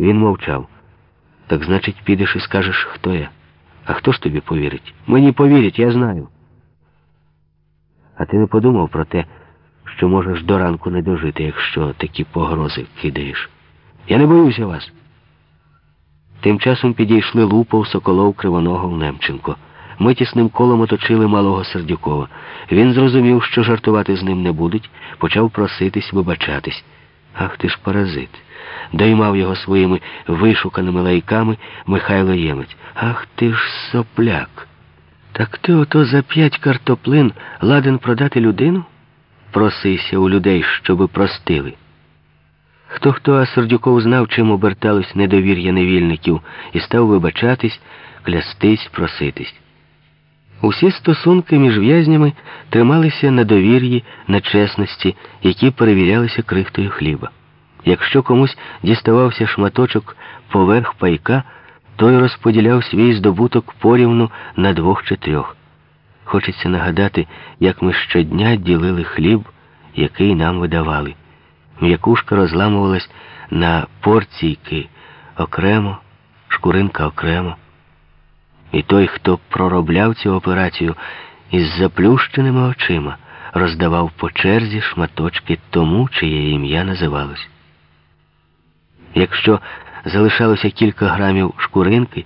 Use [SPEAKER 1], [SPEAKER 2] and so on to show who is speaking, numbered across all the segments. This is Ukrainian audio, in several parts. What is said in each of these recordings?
[SPEAKER 1] Він мовчав. Так значить, підеш і скажеш, хто я. А хто ж тобі повірить? Мені повірять, я знаю. А ти не подумав про те, що можеш до ранку не дожити, якщо такі погрози кидаєш. Я не боюся вас. Тим часом підійшли Лупов, Соколов, Кривоногов, Немченко. Ми тісним колом оточили малого Сердюкова. Він зрозумів, що жартувати з ним не будуть, почав проситись, вибачатись. Ах ти ж паразит. Доймав його своїми вишуканими лайками Михайло Ємець. Ах ти ж сопляк. Так ти ото за п'ять картоплин ладен продати людину? Просися у людей, щоби простили. Хто хто а Сердюков знав, чим оберталось недовір'я невільників, і став вибачатись, клястись, проситись. Усі стосунки між в'язнями трималися на довір'ї, на чесності, які перевірялися крихтою хліба. Якщо комусь діставався шматочок поверх пайка, той розподіляв свій здобуток порівну на двох чи трьох. Хочеться нагадати, як ми щодня ділили хліб, який нам видавали. М'якушка розламувалась на порційки окремо, шкуринка окремо. І той, хто проробляв цю операцію із заплющеними очима, роздавав по черзі шматочки тому, чиє ім'я називалось. Якщо залишалося кілька грамів шкуринки,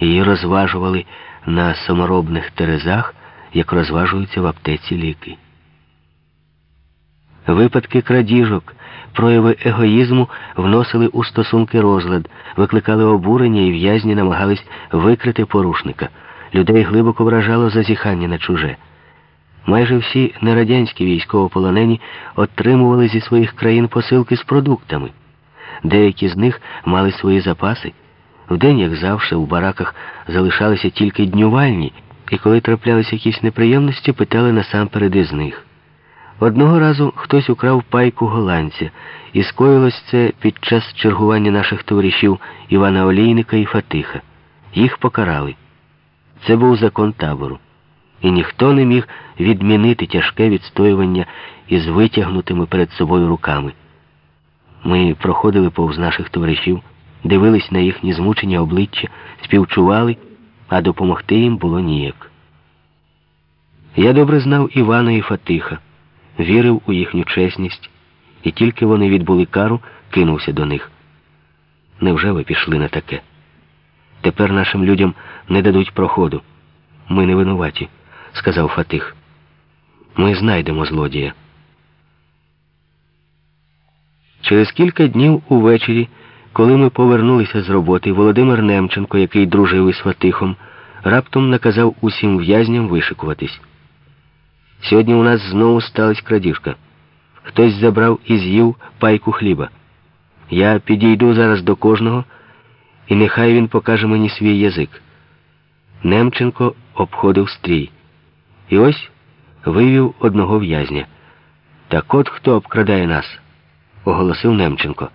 [SPEAKER 1] її розважували на саморобних терезах, як розважуються в аптеці ліки. Випадки крадіжок, прояви егоїзму вносили у стосунки розлад, викликали обурення і в'язні намагались викрити порушника. Людей глибоко вражало зазіхання на чуже. Майже всі нерадянські військовополонені отримували зі своїх країн посилки з продуктами. Деякі з них мали свої запаси. Вдень, як завжди, у бараках залишалися тільки днювальні, і коли траплялися якісь неприємності, питали насамперед із них. Одного разу хтось украв пайку голландця, і скоїлось це під час чергування наших товаришів Івана Олійника і Фатиха. Їх покарали. Це був закон табору. І ніхто не міг відмінити тяжке відстоювання із витягнутими перед собою руками. Ми проходили повз наших товаришів, дивились на їхні змучені обличчя, співчували, а допомогти їм було ніяк. Я добре знав Івана і Фатиха вірив у їхню чесність, і тільки вони відбули кару, кинувся до них. Невже ви пішли на таке? Тепер нашим людям не дадуть проходу. Ми не винуваті, сказав Фатих. Ми знайдемо злодія. Через кілька днів увечері, коли ми повернулися з роботи, Володимир Немченко, який дружив із Фатихом, раптом наказав усім в'язням вишикуватись. Сьогодні у нас знову сталася крадіжка. Хтось забрав і з'їв пайку хліба. Я підійду зараз до кожного, і нехай він покаже мені свій язик. Немченко обходив стрій. І ось вивів одного в'язня. Так от хто обкрадає нас, оголосив Немченко.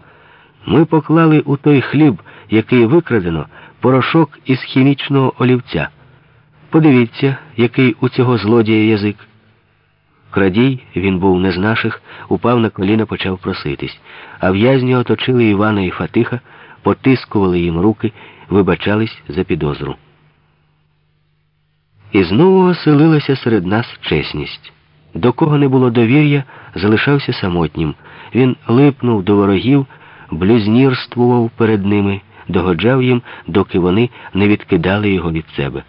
[SPEAKER 1] Ми поклали у той хліб, який викрадено, порошок із хімічного олівця. Подивіться, який у цього злодія язик. Крадій, він був не з наших, упав на коліна, почав проситись, а в'язні оточили Івана і Фатиха, потискували їм руки, вибачались за підозру. І знову оселилася серед нас чесність. До кого не було довір'я, залишався самотнім. Він липнув до ворогів, блюзнірствував перед ними, догоджав їм, доки вони не відкидали його від себе.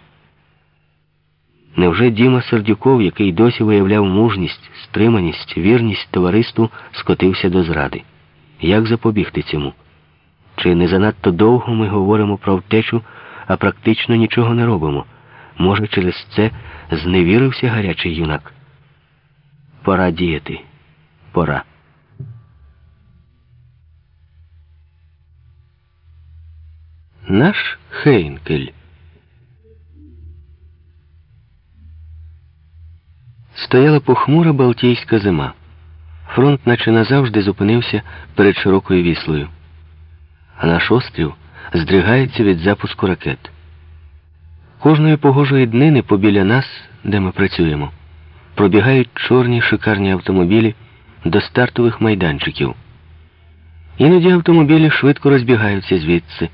[SPEAKER 1] Невже Діма Сердюков, який досі виявляв мужність, стриманість, вірність товариству, скотився до зради? Як запобігти цьому? Чи не занадто довго ми говоримо про втечу, а практично нічого не робимо? Може, через це зневірився гарячий юнак? Пора діяти. Пора. Наш Хейнкель. Стояла похмура Балтійська зима. Фронт наче назавжди зупинився перед широкою віслою. А наш острів здригається від запуску ракет. Кожної погожої днини побіля нас, де ми працюємо, пробігають чорні шикарні автомобілі до стартових майданчиків. Іноді автомобілі швидко розбігаються звідси.